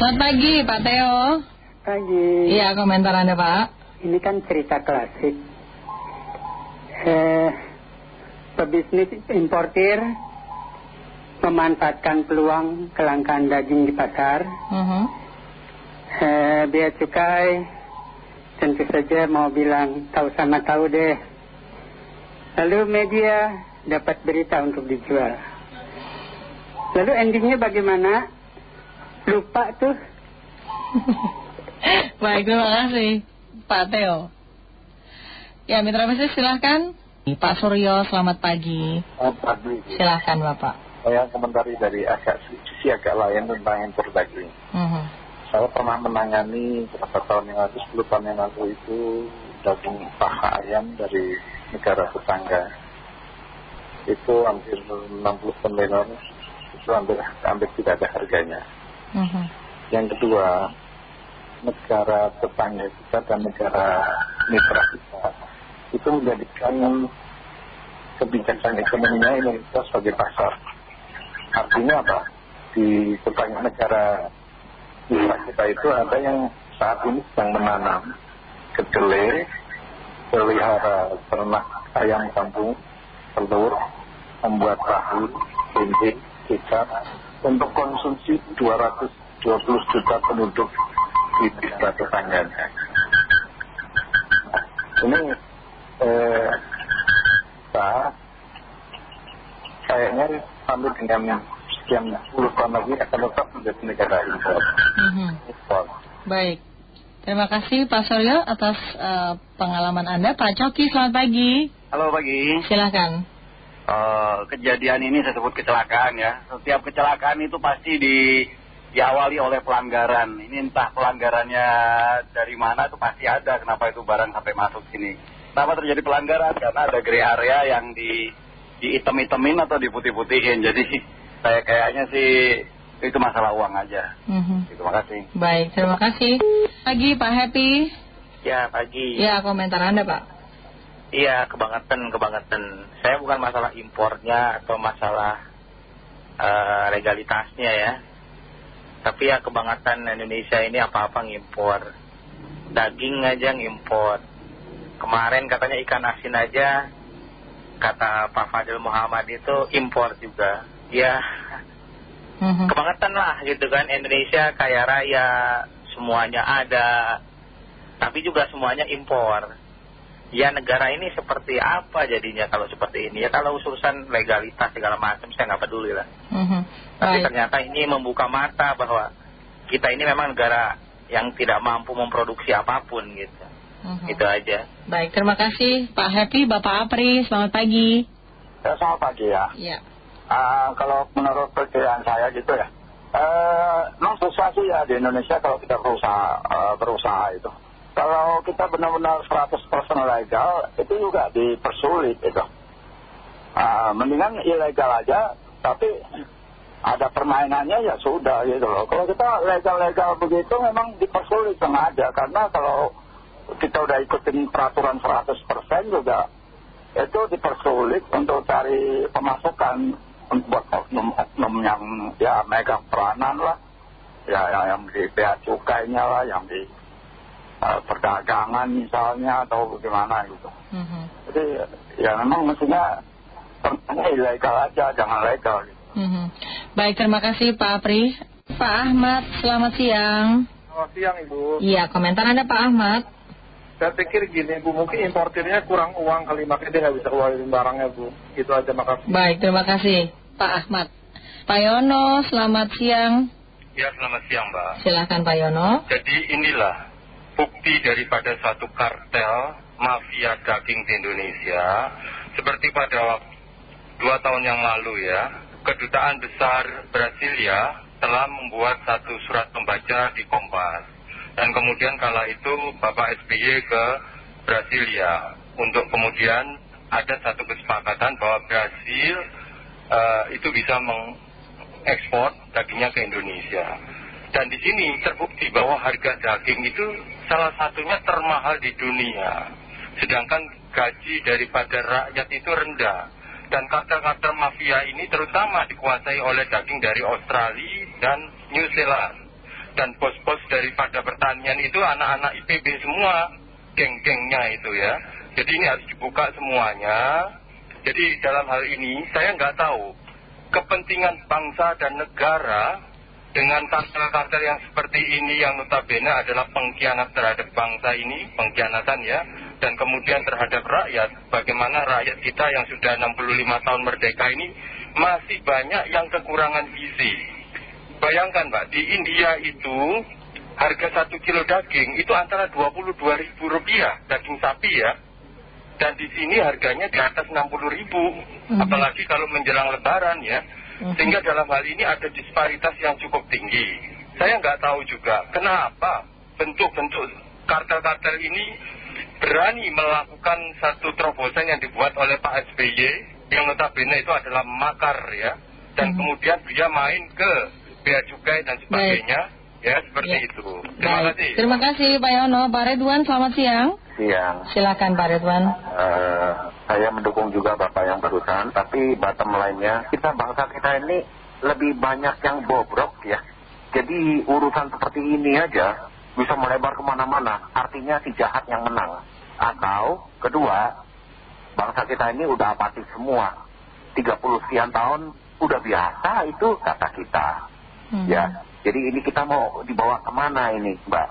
Selamat pagi Pak Teo. Pagi. Iya komentar Anda Pak. Ini kan cerita klasik. Eh, pebisnis importir memanfaatkan peluang kelangkaan daging di pasar. Mhm. Eh, biaya cukai tentu saja mau bilang tahu sama tahu deh. Lalu media dapat berita untuk dijual. Lalu endingnya bagaimana? Lupa tuh. Baik terima kasih Pak Teo. Ya mitra bisnis silahkan. Pak Suryo selamat pagi. Selamat pagi. Silahkan Bapak. Saya komentari dari agak sisi agak lain tentang impor daging. Mhm. Saya pernah menangani beberapa tahun yang lalu, 10 tahun yang lalu itu daging paha ayam dari negara tetangga. Itu hampir 60 kontainer, itu hampir, hampir tidak ada harganya. Mhm. Yang kedua, negara tetangga kita dan negara mitra kita itu menjadikan kebijakan ekonominya Indonesia sebagai pasar. Artinya apa? Di tetangga negara mitra kita itu ada yang saat ini sedang menanam kedelai, pelihara ternak ayam kampung, telur, membuat tahu, tempe, kecap, untuk konsumsi 220 juta penduduk di negara tetangganya. Ini eh, kita kayaknya sampai dengan sekian puluh tahun lagi akan tetap menjadi negara impor. Impor. Baik. Terima kasih Pak Suryo atas eh, pengalaman Anda. Pak Coki selamat pagi. Halo pagi, Silahkan. Eh, kejadian ini saya sebut kecelakaan ya. Setiap kecelakaan itu pasti di, diawali oleh pelanggaran. Ini entah pelanggarannya dari mana itu pasti ada. Kenapa itu barang sampai masuk sini? Kenapa terjadi pelanggaran? Karena ada gray area yang di diitem-itemin atau diputih-putihin. Jadi saya kayaknya sih itu masalah uang aja. Mhm. Terima kasih. Baik, terima kasih. Pagi Pak Happy. Ya pagi. Ya komentar Anda Pak. Iya kebangetan kebangetan. Saya bukan masalah impornya atau masalah eh, legalitasnya ya. Tapi ya kebangetan Indonesia ini apa-apa ngimpor. Daging aja ngimpor. Kemarin katanya ikan asin aja kata Pak Fadil Muhammad itu impor juga. Ya Mhm. kebangetan lah gitu kan Indonesia kaya raya semuanya ada tapi juga semuanya impor ya negara ini seperti apa jadinya kalau seperti ini ya kalau urusan legalitas segala macam saya nggak peduli lah Mhm. tapi ternyata ini membuka mata bahwa kita ini memang negara yang tidak mampu memproduksi apa pun gitu Mhm. itu aja Baik, terima kasih Pak Happy, Bapak Apri, selamat pagi. Ya, selamat pagi ya. Ya. Ah, kalau menurut perkiraan saya gitu ya, eh, memang susah sih ya di Indonesia kalau kita berusaha, eh, berusaha itu. Kalau kita benar-benar 100% legal, itu juga dipersulit itu. Ah, mendingan ilegal aja, tapi ada permainannya ya sudah gitu loh. Kalau kita legal-legal begitu memang dipersulit sengaja, karena kalau kita udah ikutin peraturan 100% juga itu dipersulit untuk cari pemasukan buat oknum-oknum yang ya megang peranan lah ya, ya yang di bea cukainya lah yang di perdagangan misalnya atau bagaimana gitu Mhm. jadi ya memang mestinya ilegal aja jangan legal gitu. Mhm. Baik, terima kasih Pak Apri. Pak Ahmad, selamat siang. Selamat siang Ibu. Iya, komentar Anda Pak Ahmad. Saya pikir gini Bu, mungkin importirnya kurang uang kali makanya dia nggak bisa keluarin barangnya Bu. Gitu aja makasih. Baik, terima kasih Pak Ahmad. Pak Yono, selamat siang. Ya selamat siang Mbak. Silahkan Pak Yono. Jadi inilah bukti daripada satu kartel mafia daging di Indonesia. Seperti pada dua tahun yang lalu ya, kedutaan besar Brasilia telah membuat satu surat pembaca di Kompas. Dan kemudian kala itu Bapak SBY ke Brasilia untuk kemudian ada satu kesepakatan bahwa Brasil eh, itu bisa mengekspor dagingnya ke Indonesia. Dan di sini terbukti bahwa harga daging itu salah satunya termahal di dunia. Sedangkan gaji daripada rakyat itu rendah. Dan kartel-kartel mafia ini terutama dikuasai oleh daging dari Australia dan New Zealand. dan bos-bos daripada pertanian itu anak-anak IPB semua, geng-gengnya itu ya. Jadi ini harus dibuka semuanya. Jadi dalam hal ini saya nggak tahu kepentingan bangsa dan negara dengan kartel-kartel yang seperti ini yang notabene adalah pengkhianat terhadap bangsa ini, pengkhianatan ya, dan kemudian terhadap rakyat, bagaimana rakyat kita yang sudah 65 tahun merdeka ini masih banyak yang kekurangan gizi. Bayangkan Mbak, di India itu harga satu kilo daging itu antara 22 ribu rupiah, daging sapi ya. Dan di sini harganya di atas 60 ribu, apalagi kalau menjelang lebaran ya. Sehingga dalam hal ini ada disparitas yang cukup tinggi. Saya nggak tahu juga kenapa bentuk-bentuk kartel-kartel ini berani melakukan satu terobosan yang dibuat oleh Pak SBY yang notabene itu adalah makar ya. Dan kemudian dia main ke bea cukai dan sebagainya. Ya, seperti itu. Terima Baik. kasih. Terima kasih Pak Yono. Pak Redwan, selamat siang. Siang. Silakan Pak Redwan. Eh, saya mendukung juga Bapak yang barusan, tapi bottom line-nya, kita bangsa kita ini lebih banyak yang bobrok ya. Jadi urusan seperti ini aja bisa melebar ke mana-mana, artinya si jahat yang menang. Atau kedua, bangsa kita ini udah apatis semua. 30 sekian tahun udah biasa itu kata kita. Hmm. Ya, jadi ini kita mau dibawa ke mana ini Mbak?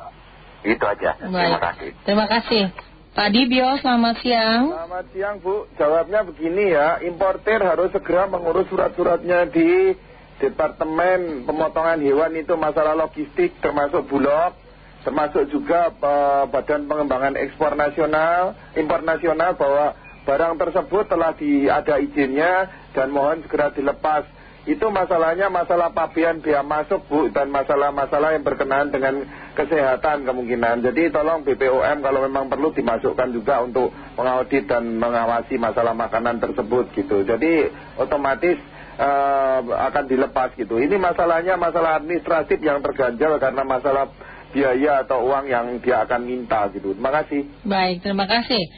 Itu aja, terima kasih. Terima kasih. Pak Dibio, selamat siang. Selamat siang Bu, jawabnya begini ya, importer harus segera mengurus surat-suratnya di Departemen Pemotongan Hewan itu masalah logistik termasuk bulog, termasuk juga eh, Badan Pengembangan Ekspor Nasional, Impor Nasional bahwa barang tersebut telah di, ada izinnya dan mohon segera dilepas. Itu masalahnya masalah pabean biaya masuk Bu dan masalah-masalah yang berkenaan dengan kesehatan kemungkinan. Jadi tolong BPOM kalau memang perlu dimasukkan juga untuk mengaudit dan mengawasi masalah makanan tersebut gitu. Jadi otomatis eh, akan dilepas gitu. Ini masalahnya masalah administratif yang terganjal karena masalah biaya atau uang yang dia akan minta gitu. Terima kasih. Baik, terima kasih.